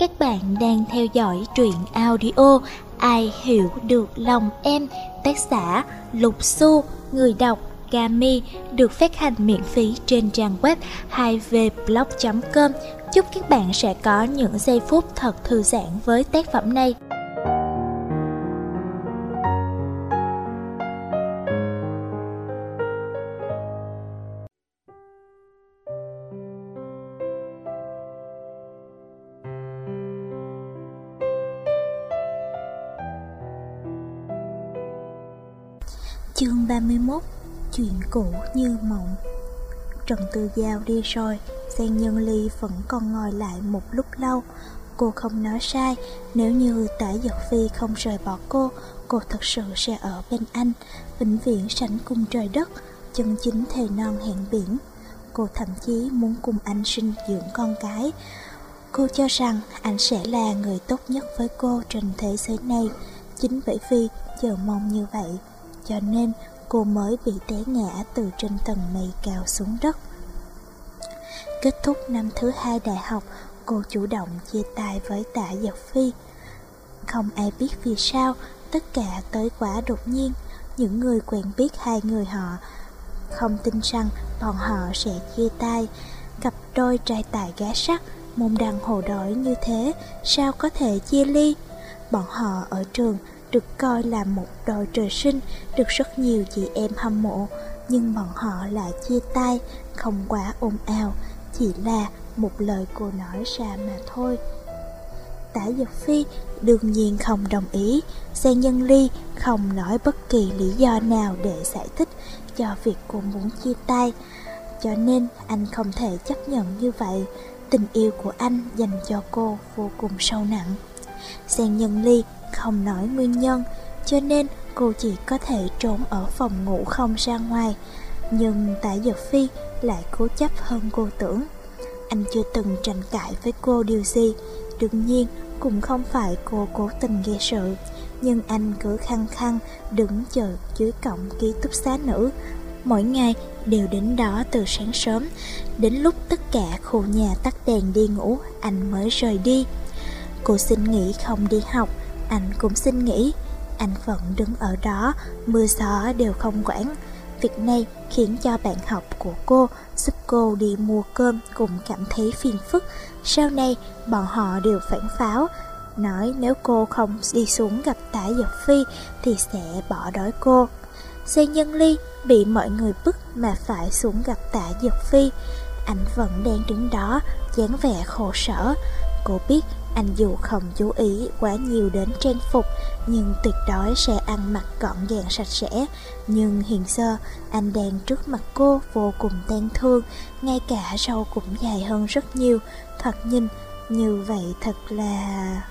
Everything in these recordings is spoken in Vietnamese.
Các bạn đang theo dõi truyện audio Ai hiểu được lòng em, Tác giả Lục Xu, Người đọc Kami Được phát hành miễn phí trên trang web 2vblog.com Chúc các bạn sẽ có những giây phút thật thư giãn với tác phẩm này. Cũ như mộng. Trần Tư Giao đi rồi Giang Nhân Ly vẫn còn ngồi lại một lúc lâu. Cô không nói sai, Nếu như tả giật phi không rời bỏ cô Cô thật sự sẽ ở bên anh, Vĩnh viễn sánh cung trời đất, Chân chính thề non hẹn biển. Cô thậm chí muốn cùng anh sinh dưỡng con cái. Cô cho rằng anh sẽ là người tốt nhất với cô trên thế giới này, Chính bởi vì chờ mong như vậy. Cho nên cô mới bị té ngã từ trên tầng mây cao xuống đất. Kết thúc năm thứ hai đại học, cô chủ động chia tay với tạ Giật Phi. Không ai biết vì sao, tất cả tới quá đột nhiên. Những người quen biết hai người họ không tin rằng bọn họ sẽ chia tay. Cặp đôi trai tài gái sắc, môn đăng hồ đổi như thế, sao có thể chia ly? Bọn họ ở trường được coi là một đôi trời sinh, được rất nhiều chị em hâm mộ, nhưng bọn họ lại chia tay, không quá ồn ào, chỉ là một lời cô nói ra mà thôi. Tả Dật Phi đương nhiên không đồng ý, Giang Nhân Ly không nói bất kỳ lý do nào để giải thích cho việc cô muốn chia tay, cho nên anh không thể chấp nhận như vậy. Tình yêu của anh dành cho cô vô cùng sâu nặng. Giang Nhân Ly không nói nguyên nhân, cho nên cô chỉ có thể trốn ở phòng ngủ không ra ngoài. Nhưng tại Dật Phi lại cố chấp hơn cô tưởng. Anh chưa từng tranh cãi với cô điều gì, đương nhiên cũng không phải cô cố tình gây sự. Nhưng anh cứ khăng khăng đứng chờ dưới cổng ký túc xá nữ. Mỗi ngày đều đến đó từ sáng sớm, đến lúc tất cả khu nhà tắt đèn đi ngủ, anh mới rời đi. Cô xin nghỉ không đi học, anh cũng xin nghỉ. Anh vẫn đứng ở đó, mưa gió đều không quản. Việc này khiến cho bạn học của cô giúp cô đi mua cơm cũng cảm thấy phiền phức. Sau này, bọn họ đều phản pháo, nói nếu cô không đi xuống gặp tả Dọc Phi thì sẽ bỏ đói cô. xe nhân ly bị mọi người bức mà phải xuống gặp tả Dật Phi. Anh vẫn đang đứng đó, dáng vẻ khổ sở. Cô biết anh dù không chú ý quá nhiều đến trang phục, Nhưng tuyệt đối sẽ ăn mặc gọn gàng sạch sẽ. Nhưng hiện giờ, anh đang trước mặt cô vô cùng tan thương, Ngay cả râu cũng dài hơn rất nhiều. Thật nhìn, như vậy thật là...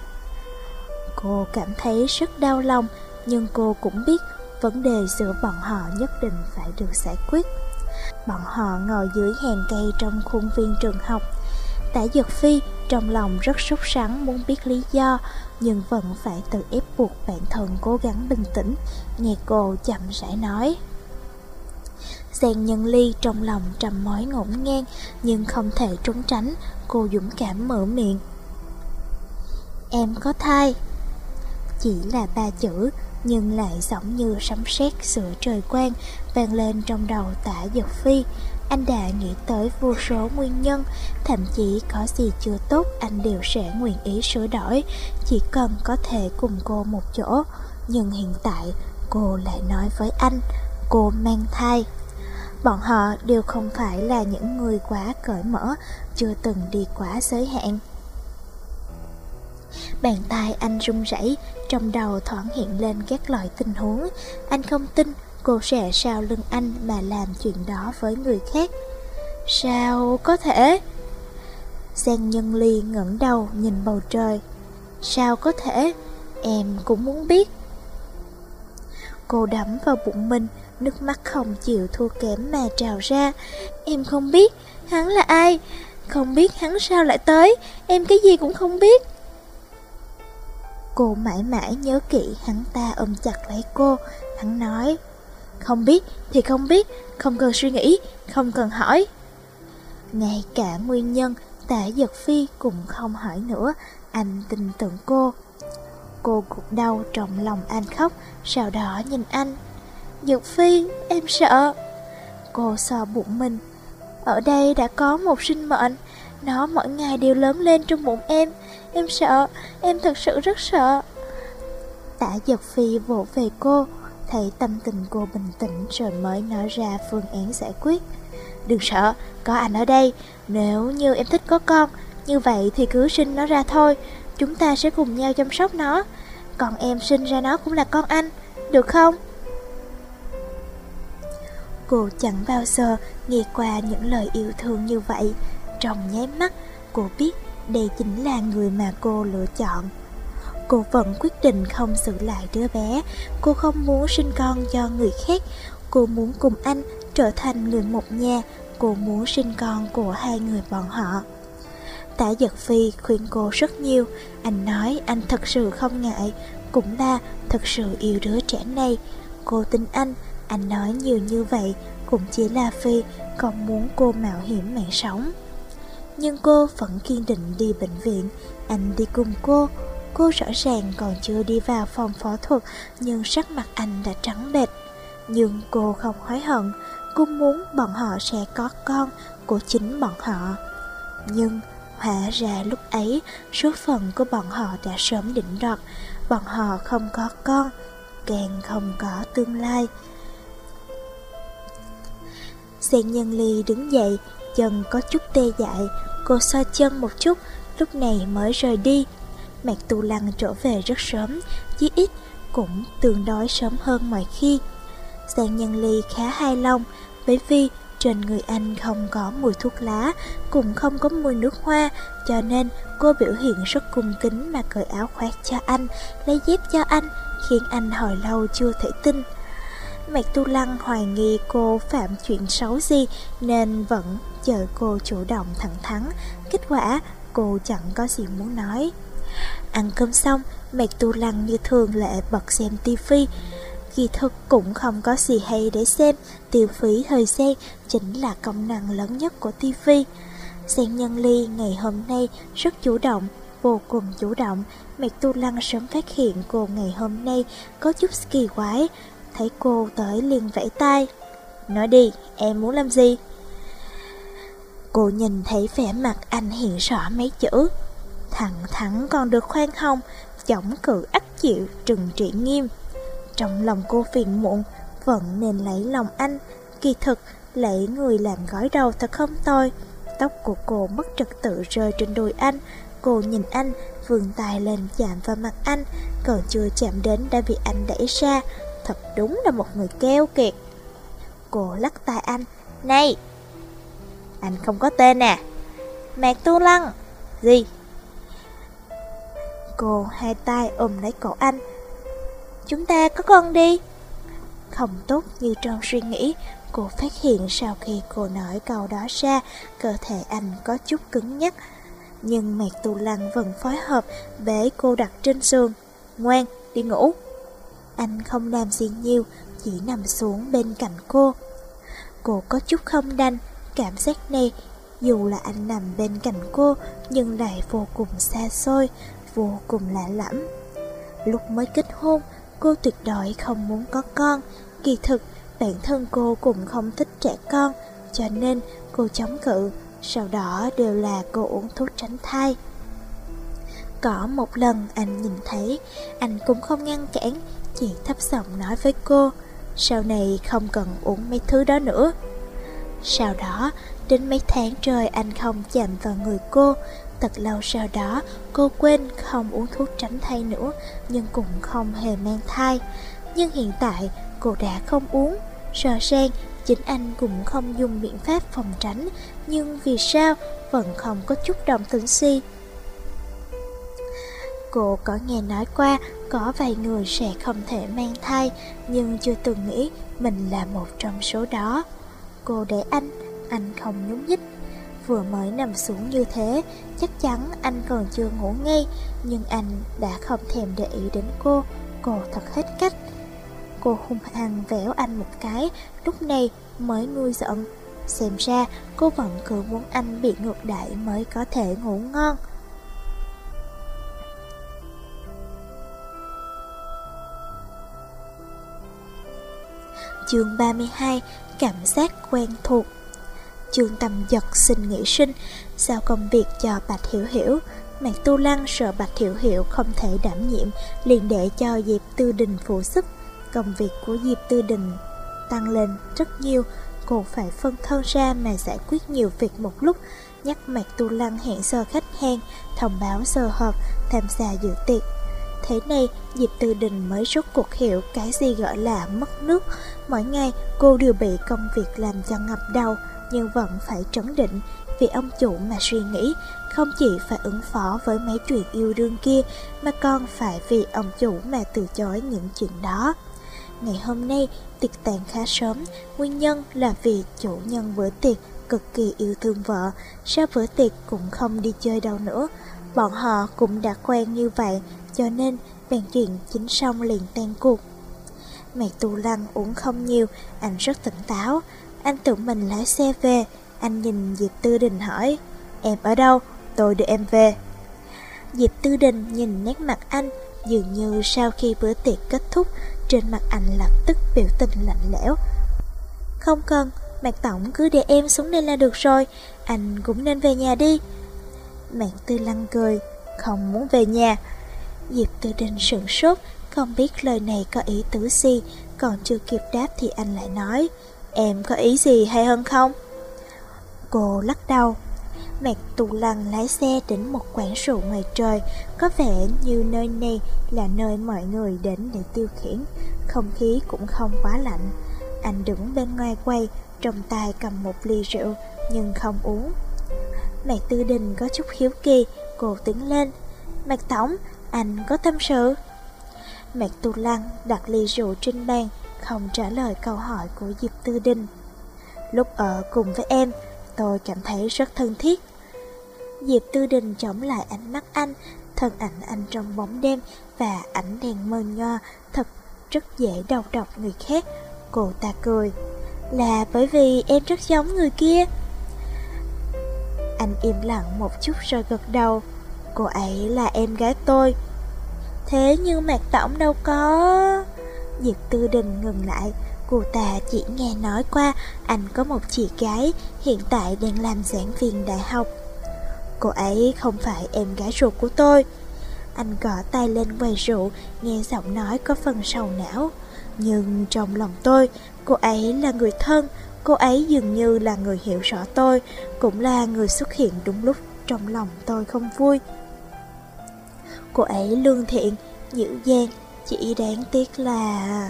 Cô cảm thấy rất đau lòng, Nhưng cô cũng biết vấn đề giữa bọn họ nhất định phải được giải quyết. Bọn họ ngồi dưới hàng cây trong khuôn viên trường học. Tả Dược Phi trong lòng rất sốt sắng muốn biết lý do, Nhưng vẫn phải tự ép buộc bản thân cố gắng bình tĩnh, Nghe cô chậm rãi nói. Giang nhân ly trong lòng trầm mối ngổn ngang, Nhưng không thể trốn tránh, Cô dũng cảm mở miệng. Em có thai. Chỉ là ba chữ, Nhưng lại giống như sấm sét giữa trời quang, Vang lên trong đầu tả giật Phi anh đã nghĩ tới vô số nguyên nhân, thậm chí có gì chưa tốt anh đều sẽ nguyện ý sửa đổi, chỉ cần có thể cùng cô một chỗ. Nhưng hiện tại cô lại nói với anh, cô mang thai. Bọn họ đều không phải là những người quá cởi mở, chưa từng đi quá giới hạn. Bàn tay anh run rẩy, trong đầu thoáng hiện lên các loại tình huống. Anh không tin cô sẽ sao lưng anh mà làm chuyện đó với người khác. Sao có thể? Giang Nhân Ly ngẩng đầu nhìn bầu trời. Sao có thể? Em cũng muốn biết. Cô đắm vào bụng mình, nước mắt không chịu thua kém mà trào ra. Em không biết, hắn là ai? Không biết hắn sao lại tới, em cái gì cũng không biết. Cô mãi mãi nhớ kỹ hắn ta ôm chặt lấy cô, hắn nói không biết thì không biết, không cần suy nghĩ, không cần hỏi. Ngay cả nguyên nhân tả giật phi cũng không hỏi nữa, Anh tin tưởng cô. Cô gục đau trong lòng anh khóc, sau đó nhìn anh. Giật Phi, em sợ. Cô so bụng mình. Ở đây đã có một sinh mệnh, nó mỗi ngày đều lớn lên trong bụng em. Em sợ, em thật sự rất sợ. Tả Giật Phi vỗ về cô, thấy tâm tình cô bình tĩnh rồi mới nói ra phương án giải quyết. Đừng sợ, có anh ở đây, nếu như em thích có con, như vậy thì cứ sinh nó ra thôi, chúng ta sẽ cùng nhau chăm sóc nó. Còn em sinh ra nó cũng là con anh, được không? Cô chẳng bao giờ nghe qua những lời yêu thương như vậy. Trong nháy mắt, cô biết đây chính là người mà cô lựa chọn. Cô vẫn quyết định không giữ lại đứa bé. Cô không muốn sinh con cho người khác. Cô muốn cùng anh trở thành người một nhà. Cô muốn sinh con của hai người bọn họ. Tả giật phi khuyên cô rất nhiều. Anh nói anh thật sự không ngại. Cũng là thật sự yêu đứa trẻ này. Cô tin anh. Anh nói nhiều như vậy cũng chỉ là Phi không muốn cô mạo hiểm mạng sống. Nhưng cô vẫn kiên định đi bệnh viện, anh đi cùng cô. Cô rõ ràng còn chưa đi vào phòng phẫu thuật nhưng sắc mặt anh đã trắng bệch. Nhưng cô không hối hận, cô muốn bọn họ sẽ có con của chính bọn họ. Nhưng hóa ra lúc ấy số phận của bọn họ đã sớm định đoạt, bọn họ không có con, càng không có tương lai. Sen nhân ly đứng dậy, chân có chút tê dại, cô xoa chân một chút, lúc này mới rời đi. Mạc Tu Lăng trở về rất sớm, chí ít cũng tương đối sớm hơn mọi khi. Giang Nhân Ly khá hài lòng, bởi vì trên người anh không có mùi thuốc lá, cũng không có mùi nước hoa, cho nên cô biểu hiện rất cung kính mà cởi áo khoác cho anh, lấy dép cho anh, khiến anh hồi lâu chưa thể tin. Mạc Tu Lăng hoài nghi cô phạm chuyện xấu gì nên vẫn chờ cô chủ động thẳng thắn. Kết quả cô chẳng có gì muốn nói. Ăn cơm xong, Mạc Tu Lăng như thường lệ bật xem tivi. Kỳ thực cũng không có gì hay để xem, tiêu phí thời gian chính là công năng lớn nhất của tivi. Sen Nhân Ly ngày hôm nay rất chủ động, vô cùng chủ động. Mạc Tu Lăng sớm phát hiện cô ngày hôm nay có chút kỳ quái, thấy cô tới liền vẫy tay. Nói đi, em muốn làm gì? Cô nhìn thấy vẻ mặt anh hiện rõ mấy chữ. Thẳng thẳng còn được khoan hồng, chống cự ách chịu, trừng trị nghiêm. Trong lòng cô phiền muộn, vẫn nên lấy lòng anh. Kỳ thực, lấy người làm gói đầu thật không tồi. Tóc của cô mất trật tự rơi trên đùi anh. Cô nhìn anh, vươn tay lên chạm vào mặt anh, còn chưa chạm đến đã bị anh đẩy ra, Thật đúng là một người keo kiệt Cô lắc tay anh Này Anh không có tên à Mạc Tu Lăng Gì Cô hai tay ôm lấy cổ anh. Chúng ta có con đi. Không tốt như trong suy nghĩ Cô phát hiện sau khi cô nói câu đó ra Cơ thể anh có chút cứng nhắc. Nhưng Mạc Tu Lăng vẫn phối hợp Bể cô đặt trên giường. Ngoan, đi ngủ. Anh không làm gì nhiều, chỉ nằm xuống bên cạnh cô. Cô có chút không đành, cảm giác này, dù là anh nằm bên cạnh cô, nhưng lại vô cùng xa xôi, vô cùng lạ lẫm. Lúc mới kết hôn, cô tuyệt đối không muốn có con. Kỳ thực, bản thân cô cũng không thích trẻ con, cho nên cô chống cự, sau đó đều là cô uống thuốc tránh thai. Có một lần anh nhìn thấy, anh cũng không ngăn cản, chỉ thấp giọng nói với cô, sau này không cần uống mấy thứ đó nữa. Sau đó, đến mấy tháng trời anh không chạm vào người cô, thật lâu sau đó cô quên không uống thuốc tránh thai nữa, nhưng cũng không hề mang thai. Nhưng hiện tại cô đã không uống, Sợ sang, chính anh cũng không dùng biện pháp phòng tránh, nhưng vì sao vẫn không có chút động tĩnh gì. Cô có nghe nói qua có vài người sẽ không thể mang thai nhưng chưa từng nghĩ mình là một trong số đó. Cô để anh, anh không nhúng nhích vừa mới nằm xuống như thế, chắc chắn anh còn chưa ngủ ngay, nhưng anh đã không thèm để ý đến cô, cô thật hết cách. Cô hung hăng vẻo anh một cái, lúc này mới nuôi giận. Xem ra cô vẫn cứ muốn anh bị ngược đại mới có thể ngủ ngon. Chương 32 Cảm giác quen thuộc Chương Tâm giật xin nghỉ sinh. Giao công việc cho Bạch Hiểu Hiểu. Mạc Tu Lăng sợ Bạch Hiểu Hiểu không thể đảm nhiệm liền để cho Diệp Tư Đình phụ sức. Công việc của Diệp Tư Đình tăng lên rất nhiều. Cô phải phân thân ra mà giải quyết nhiều việc một lúc. Nhắc Mạc Tu Lăng hẹn giờ khách hàng Thông báo giờ họp Tham gia dự tiệc. Thế này, Diệp Tư Đình mới rốt cuộc hiểu cái gì gọi là mất nước. Mỗi ngày, cô đều bị công việc làm cho ngập đầu, nhưng vẫn phải trấn định, vì ông chủ mà suy nghĩ, không chỉ phải ứng phó với mấy chuyện yêu đương kia, mà còn phải vì ông chủ mà từ chối những chuyện đó. Ngày hôm nay, tiệc tàn khá sớm, nguyên nhân là vì chủ nhân bữa tiệc cực kỳ yêu thương vợ, sau bữa tiệc cũng không đi chơi đâu nữa. Bọn họ cũng đã quen như vậy, cho nên bàn chuyện chính xong liền tan cuộc. Mẹ tù lăng uống không nhiều, anh rất tỉnh táo. Anh tự mình lái xe về, anh nhìn Diệp Tư Đình hỏi, em ở đâu, tôi đưa em về. Diệp Tư Đình nhìn nét mặt anh, dường như sau khi bữa tiệc kết thúc, trên mặt anh lập tức biểu tình lạnh lẽo. Không cần, Mạc Tổng cứ để em xuống đây là được rồi, anh cũng nên về nhà đi. Mạc Tư Lăng cười, không muốn về nhà. Diệp Tư Đình sửng sốt, không biết lời này có ý tứ gì, còn chưa kịp đáp thì anh lại nói, em có ý gì hay hơn không? Cô lắc đầu. Mạc Tù Lăng lái xe đến một quán rượu ngoài trời, có vẻ như nơi này là nơi mọi người đến để tiêu khiển, không khí cũng không quá lạnh. Anh đứng bên ngoài quay, trong tay cầm một ly rượu, nhưng không uống. Mạc Tư Đình có chút hiếu kỳ, cô tiến lên. Mạc Tổng, anh có tâm sự. Mạc Tu Lăng đặt ly rượu trên bàn, không trả lời câu hỏi của Diệp Tư Đình. Lúc ở cùng với em, tôi cảm thấy rất thân thiết. Diệp Tư Đình chống lại ánh mắt anh, thân ảnh anh trong bóng đêm và ánh đèn mờ nho thật rất dễ đầu độc người khác. Cô ta cười, là bởi vì em rất giống người kia. Anh im lặng một chút rồi gật đầu, cô ấy là em gái tôi. Thế nhưng Mạc Tổng đâu có... Diệp Tư Đình ngừng lại, cô ta chỉ nghe nói qua anh có một chị gái hiện tại đang làm giảng viên đại học. Cô ấy không phải em gái ruột của tôi. Anh gõ tay lên quầy rượu, nghe giọng nói có phần sầu não. Nhưng trong lòng tôi, cô ấy là người thân, cô ấy dường như là người hiểu rõ tôi, cũng là người xuất hiện đúng lúc trong lòng tôi không vui. Cô ấy lương thiện, dịu dàng, chỉ đáng tiếc là...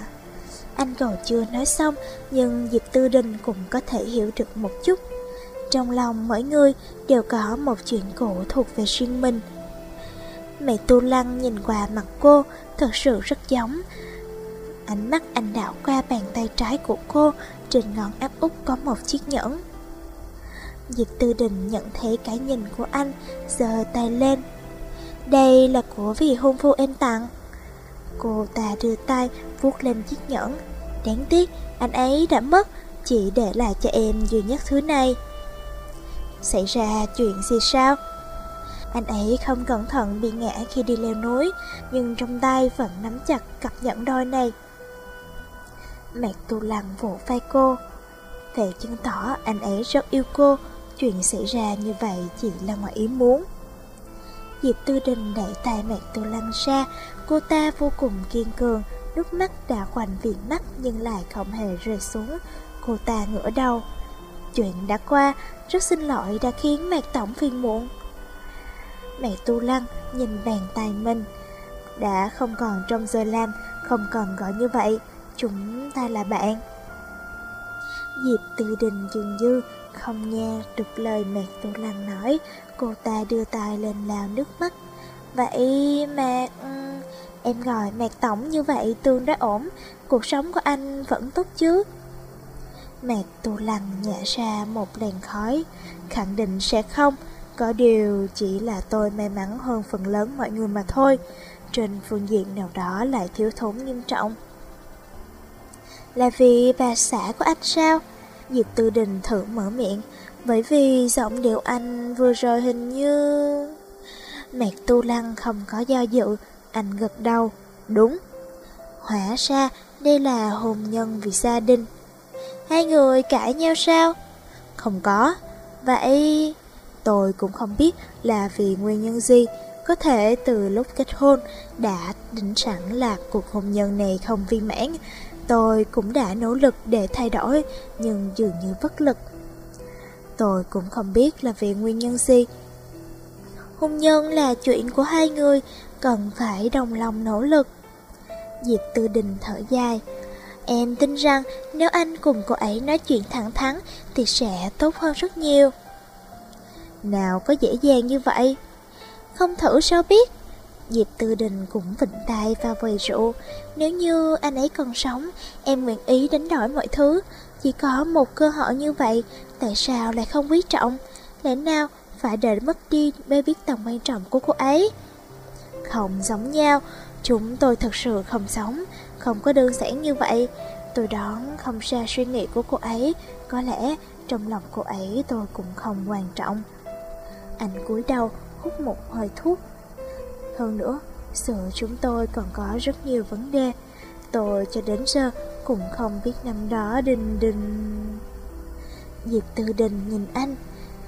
Anh còn chưa nói xong, nhưng Diệp Tư Đình cũng có thể hiểu được một chút. Trong lòng mỗi người đều có một chuyện cổ thuộc về riêng mình. Mẹ Tu Lăng nhìn qua mặt cô, thật sự rất giống. Ánh mắt anh đảo qua bàn tay trái của cô, trên ngón áp út có một chiếc nhẫn. Diệp Tư Đình nhận thấy cái nhìn của anh, giơ tay lên. Đây là của vị hôn phu em tặng. Cô ta đưa tay vuốt lên chiếc nhẫn. Đáng tiếc, anh ấy đã mất, chỉ để lại cho em duy nhất thứ này. Xảy ra chuyện gì sao? Anh ấy không cẩn thận bị ngã khi đi leo núi, nhưng trong tay vẫn nắm chặt cặp nhẫn đôi này. Mạc Tu Lăng vỗ vai cô. Vậy chứng tỏ anh ấy rất yêu cô, chuyện xảy ra như vậy chỉ là ngoài ý muốn. Diệp Tư Đình đẩy tay Mạc Tu Lăng ra, cô ta vô cùng kiên cường, nước mắt đã khoảnh viền mắt nhưng lại không hề rơi xuống. Cô ta ngửa đầu. Chuyện đã qua, rất xin lỗi đã khiến Mạc Tổng phiền muộn. Mẹ Tu Lăng nhìn bàn tay mình. Đã không còn trong giờ làm, không còn gọi như vậy, chúng ta là bạn. Diệp Tư Đình dường như không nghe được lời mẹ Tu Lăng nói, cô ta đưa tay lên lao nước mắt. Vậy mà... Em gọi Mạc Tổng như vậy tương đối ổn, cuộc sống của anh vẫn tốt chứ? Mạc Tu Lăng nhả ra một làn khói, khẳng định sẽ không, có điều chỉ là tôi may mắn hơn phần lớn mọi người mà thôi, trên phương diện nào đó lại thiếu thốn nghiêm trọng. Là vì bà xã của anh sao? Diệp Tư Đình thử mở miệng, bởi vì giọng điệu anh vừa rồi hình như... Mạc Tu Lăng không có do dự, anh gật đầu. Đúng. Hóa ra đây là hôn nhân vì gia đình. Hai người cãi nhau sao? Không có. Vậy tôi cũng không biết là vì nguyên nhân gì. Có thể từ lúc kết hôn đã định sẵn là cuộc hôn nhân này không viên mãn. Tôi cũng đã nỗ lực để thay đổi, nhưng dường như bất lực. Tôi cũng không biết là vì nguyên nhân gì. Hôn nhân là chuyện của hai người, cần phải đồng lòng nỗ lực. Diệp Tư Đình thở dài. Em tin rằng nếu anh cùng cô ấy nói chuyện thẳng thắn thì sẽ tốt hơn rất nhiều. Nào có dễ dàng như vậy? Không thử sao biết? Diệp Tư Đình cũng vịnh tay và vầy rượu. Nếu như anh ấy còn sống, em nguyện ý đánh đổi mọi thứ. Chỉ có một cơ hội như vậy, tại sao lại không quý trọng? Lẽ nào phải đợi mất đi mới biết tầm quan trọng của cô ấy? Không giống nhau, chúng tôi thật sự không sống, không có đơn giản như vậy. Tôi đoán không xa suy nghĩ của cô ấy, có lẽ trong lòng cô ấy tôi cũng không quan trọng. Anh cúi đầu hút một hơi thuốc. Hơn nữa, sự chúng tôi còn có rất nhiều vấn đề. Tôi cho đến giờ cũng không biết năm đó đình đình... Diệp Tư Đình nhìn anh,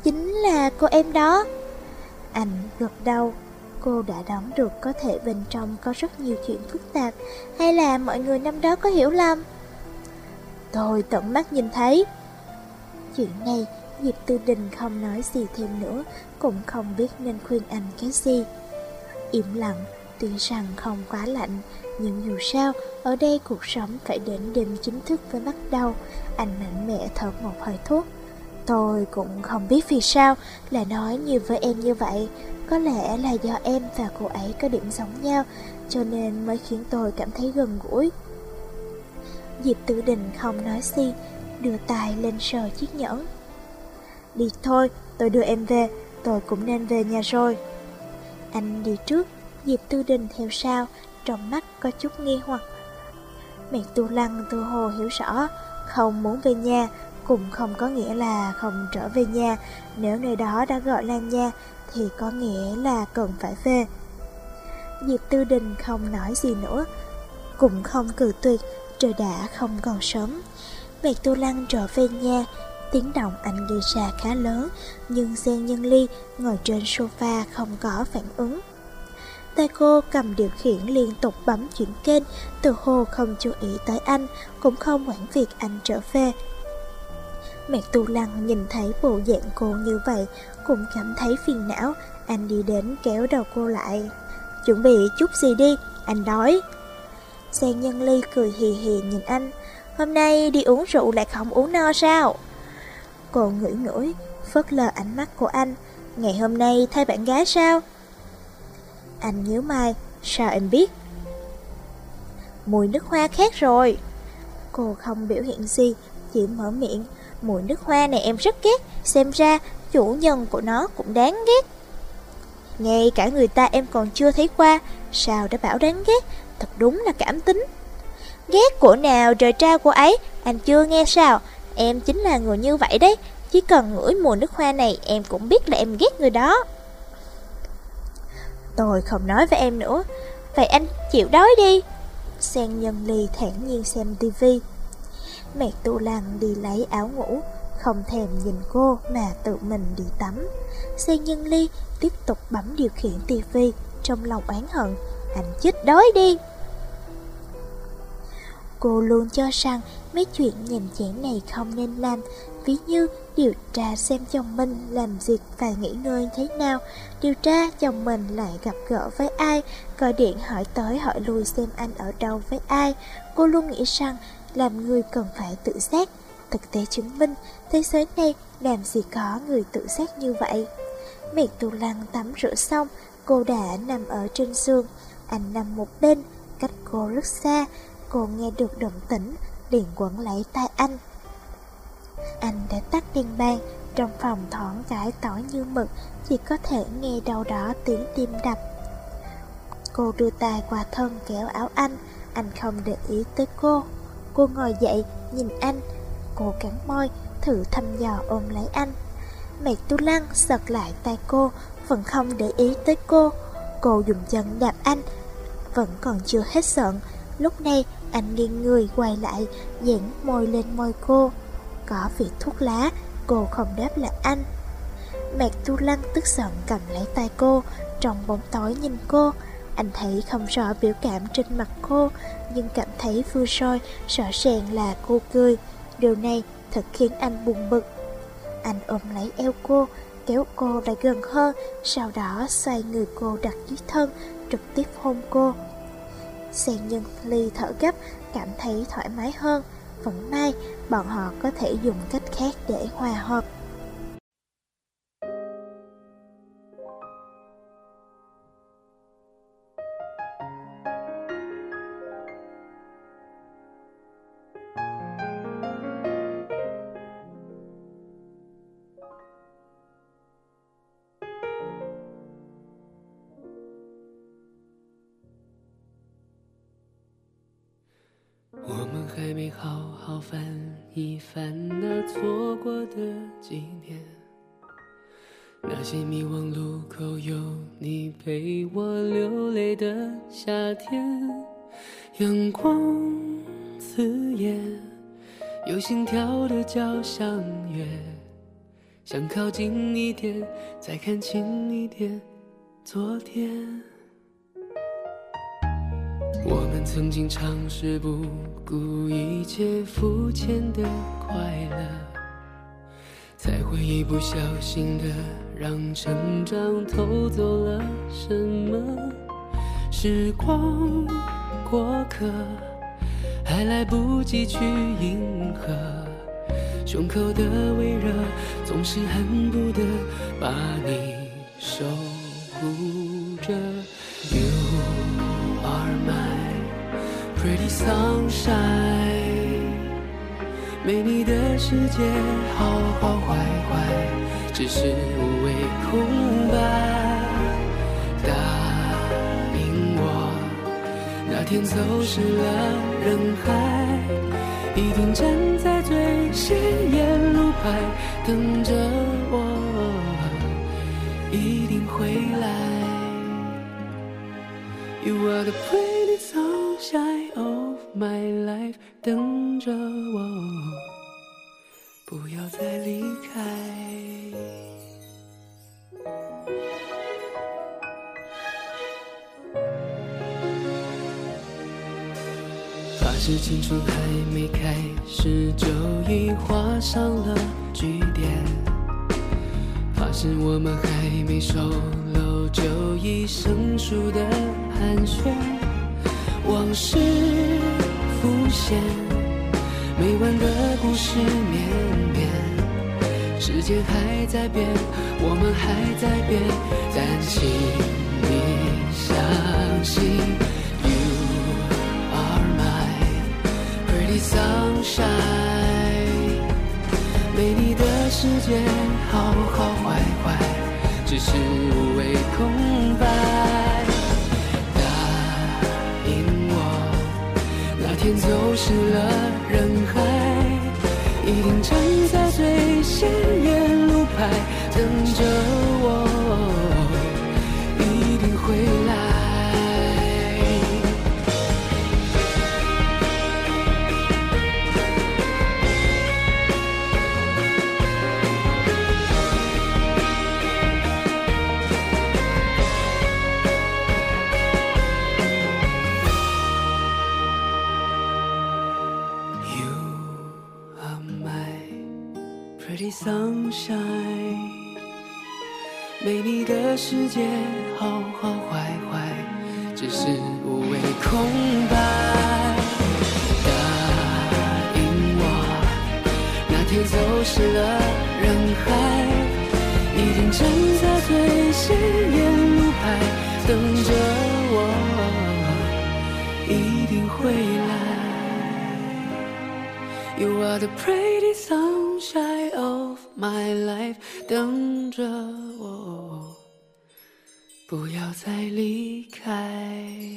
chính là cô em đó. Anh gật đầu, cô đã đoán được có thể bên trong có rất nhiều chuyện phức tạp, hay là mọi người năm đó có hiểu lầm? Tôi tận mắt nhìn thấy. Chuyện này, Diệp Tư Đình không nói gì thêm nữa, cũng không biết nên khuyên anh cái gì. Im lặng, tuy rằng không quá lạnh, nhưng dù sao, ở đây cuộc sống phải đến đêm chính thức mới bắt đầu. Anh mạnh mẽ thở một hơi thuốc. Tôi cũng không biết vì sao lại nói nhiều với em như vậy. Có lẽ là do em và cô ấy có điểm giống nhau, cho nên mới khiến tôi cảm thấy gần gũi. Diệp Tử Đình không nói gì, đưa tay lên sờ chiếc nhẫn. Đi thôi, tôi đưa em về, tôi cũng nên về nhà rồi. Anh đi trước, Diệp Tư Đình theo sau, trong mắt có chút nghi hoặc. Mẹ Tu Lăng Tu Hồ hiểu rõ, không muốn về nhà, cũng không có nghĩa là không trở về nhà. Nếu nơi đó đã gọi Lan Nha thì có nghĩa là cần phải về. Diệp Tư Đình không nói gì nữa, cũng không cử tuyệt, trời đã không còn sớm. Bạch Tu Lăng trở về nhà, tiếng động anh gây ra khá lớn, nhưng Giang Nhân Ly ngồi trên sofa không có phản ứng. Tay cô cầm điều khiển liên tục bấm chuyển kênh, từ hồ không chú ý tới anh, cũng không quản việc anh trở về. Mẹ Tu Lăng nhìn thấy bộ dạng cô như vậy, cũng cảm thấy phiền não, anh đi đến kéo đầu cô lại. Chuẩn bị chút gì đi, anh đói. Giang Nhân Ly cười hì hì nhìn anh, hôm nay đi uống rượu lại không uống no sao? Cô ngửi ngửi, phớt lờ ánh mắt của anh, ngày hôm nay thay bạn gái sao? Anh nhớ mai, sao em biết? Mùi nước hoa khác rồi. Cô không biểu hiện gì, chỉ mở miệng. Mùi nước hoa này em rất ghét, xem ra chủ nhân của nó cũng đáng ghét. Ngay cả người ta em còn chưa thấy qua, sao đã bảo đáng ghét, thật đúng là cảm tính. Ghét của nào trời trao của ấy, anh chưa nghe sao, em chính là người như vậy đấy, chỉ cần ngửi mùi nước hoa này em cũng biết là em ghét người đó. Tôi không nói với em nữa. Vậy anh chịu đói đi. Sen nhân ly thản nhiên xem tivi. Mẹ tu lăng đi lấy áo ngủ, Không thèm nhìn cô mà tự mình đi tắm. Xe nhân ly tiếp tục bấm điều khiển tivi Trong lòng oán hận. Anh chết đói đi. Cô luôn cho rằng mấy chuyện nhàm chán này không nên làm, Ví như điều tra xem chồng mình làm việc và nghỉ ngơi thế nào, Điều tra chồng mình lại gặp gỡ với ai, Gọi điện hỏi tới hỏi lui xem anh ở đâu với ai. Cô luôn nghĩ rằng làm người cần phải tự giác Thực tế chứng minh thế giới này làm gì có người tự giác như vậy. Mẹ tu lăng tắm rửa xong, Cô đã nằm ở trên giường. Anh nằm một bên, Cách cô rất xa. Cô nghe được động tĩnh, liền quẩn lấy tay anh. Anh đã tắt đèn bàn, Trong phòng thoáng cái tỏi như mực, Chỉ có thể nghe đâu đó tiếng tim đập. Cô đưa tay qua thân kéo áo anh Anh không để ý tới cô. Cô ngồi dậy, nhìn anh Cô cắn môi thử thăm dò ôm lấy anh. Mẹ tu lăng giật lại tay cô, Vẫn không để ý tới cô. Cô dùng chân đạp anh, Vẫn còn chưa hết giận. Lúc này, Anh nghiêng người quay lại dãn môi lên môi cô. Có vị thuốc lá, Cô không đáp lại anh. Mạc Tu Lăng tức giận cầm lấy tay cô, Trong bóng tối nhìn cô. Anh thấy không rõ biểu cảm trên mặt cô, Nhưng cảm thấy vui sôi Rõ ràng là cô cười. Điều này thật khiến anh buồn bực. Anh ôm lấy eo cô, Kéo cô lại gần hơn, Sau đó xoay người cô đặt dưới thân, Trực tiếp hôn cô. Sen nhân ly thở gấp, Cảm thấy thoải mái hơn. Vẫn may, bọn họ có thể dùng cách khác để hòa hợp. 那些迷惘路口有你陪我流泪的夏天，阳光刺眼，有心跳的交响乐，想靠近一点，再看清一点昨天。我们曾经尝试不顾一切肤浅的快乐，才会一不小心的让成长偷走了什么。时光过客，还来不及去迎合，胸口的微热总是恨不得把你守护着。You are my Pretty sunshine，没你的世界好好坏坏，只是无谓空白。答应我，那天走失了人海，一定站在最显眼路牌等着我，一定会来。You are the pretty sunshine of my life，等着我，不要再离怕是青春还没开始，就已画上了句点。怕是我们还没熟络，就已生疏的。寒暄，往事浮现，没完的故事绵绵。时间还在变，我们还在变，但请你相信 sunshine。没你的世界，好好坏坏，只是无谓空白。答应我，哪天走失了人海，一定失了人海，一定站在最显眼路牌等着我，一定会来。You are the pretty sunshine of my life，等着我，不要再离开。